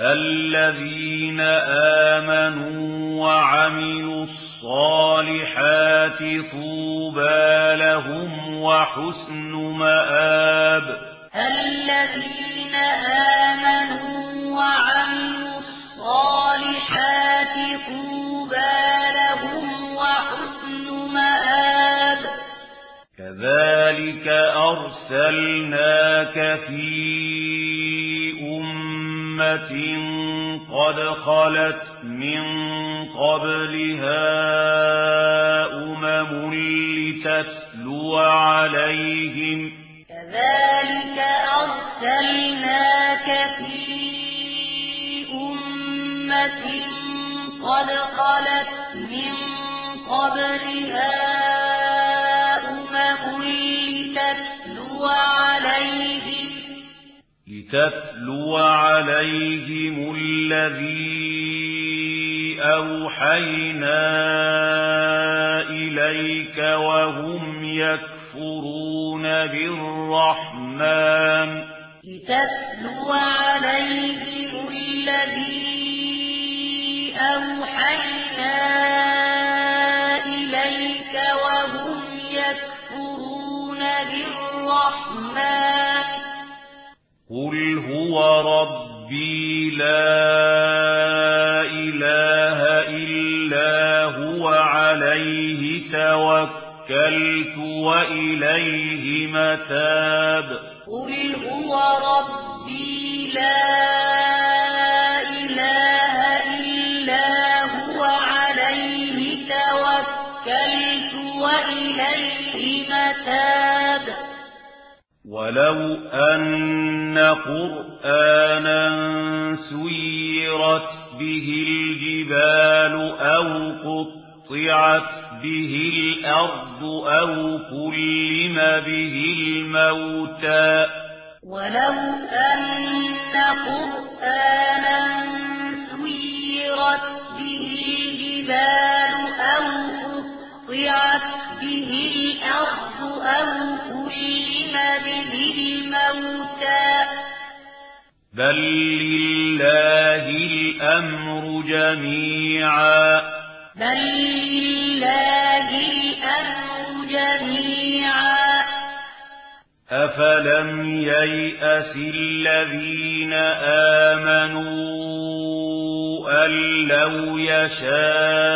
الذين آمنوا وعملوا الصالحات طوبى لهم وحسن مآب. الذين آمنوا وعملوا الصالحات طوبى لهم وحسن مآب. كذلك أرسلناك فيه أُمَّةٍ قَدْ خَلَتْ مِنْ قَبْلِهَا أُمَمٌ لِتَتْلُوَ عَلَيْهِمْ. كَذَلِكَ أَرْسَلْنَاكَ فِي أُمَّةٍ قَدْ خَلَتْ مِنْ قَبْلِهَا لتتلو عليهم الذي أوحينا إليك وهم يكفرون بالرحمن لتتلو عليهم الذي أوحينا إليك وهم يكفرون بالرحمن قل هو ربي لا إله إلا هو عليه توكلت وإليه متاب قل هو ربي لا إله إلا هو عليه توكلت وإليه متاب ولو أن قرآنا سيرت به الجبال أو قطعت به الأرض أو كلم به الموتى ولو أن قرآنا سيرت به الجبال أو قطعت به الأرض أو بل لله الأمر جميعا بل لله الأمر جميعا أفلم ييأس الذين آمنوا أن لو يشاءوا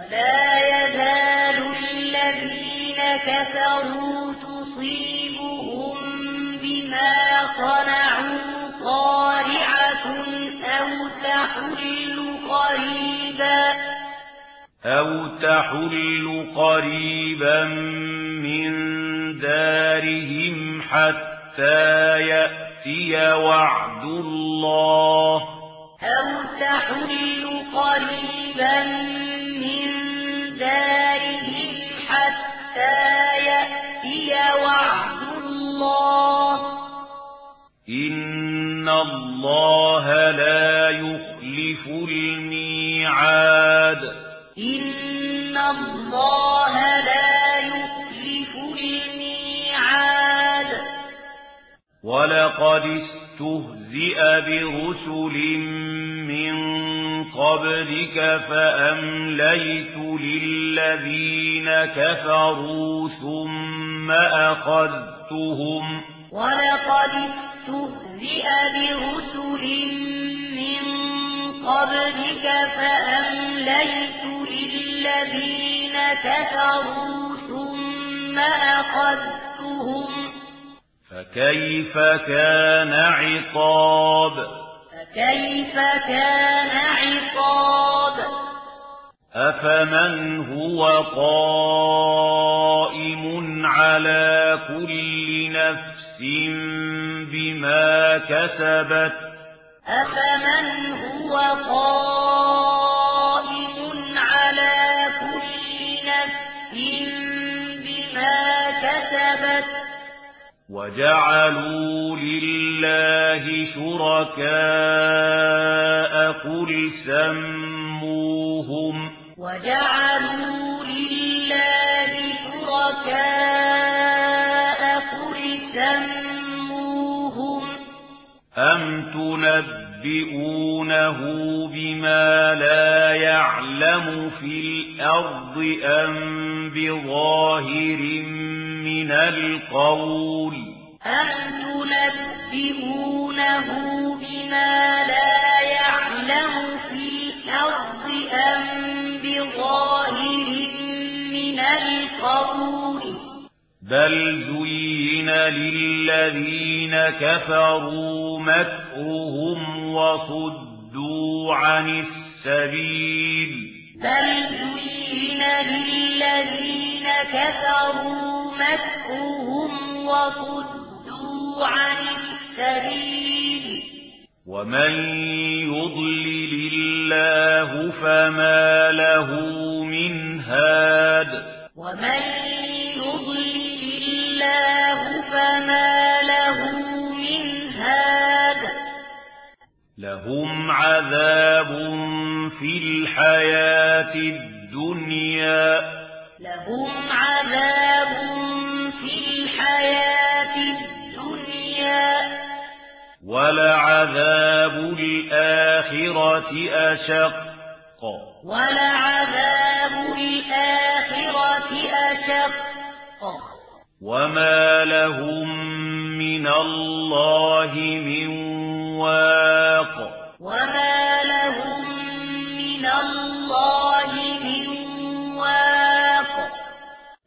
ولا يزال الذين كفروا تصيبهم بما صنعوا قارعة أو تحل قريبا أو تحل قريبا من دارهم حتى يأتي وعد الله أو تحل قريبا إن الله لا يخلف الميعاد إن الله لا يخلف الميعاد ولقد استهزئ برسل من قبلك فأمليت للذين كفروا ثم أخذتهم ولقد استهزئ استهزئ برسل من قبلك فأمليت كفروا ثم أخذتهم فكيف كان عقاب فكيف كان عقاب أفمن هو قائم على كل نفس بما كسبت. أفمن هو قائم على كل بما كسبت؟ وجعلوا لله شركاء قل سموهم. وجعلوا تُنَبِّئُونَهُ بِمَا لَا يَعْلَمُ فِي الْأَرْضِ أَمْ بِظَاهِرٍ مِنَ الْقَوْلِ. أَمْ تُنَبِّئُونَهُ بِمَا لَا يَعْلَمُ فِي الْأَرْضِ أَمْ بِظَاهِرٍ مِنَ الْقَوْلِ. بَلْ زُيِّنَ لِلَّذِينَ كَفَرُوا مَكْرُهُمْ مكرهم وصدوا عن السبيل بل زين للذين كفروا مكرهم وصدوا عن السبيل ومن يضلل الله فما لهم عذاب في الحياة الدنيا لهم عذاب في الحياة الدنيا ولعذاب الآخرة أشق ولعذاب الآخرة أشق وما لهم من الله من وَاقٍ وَمَا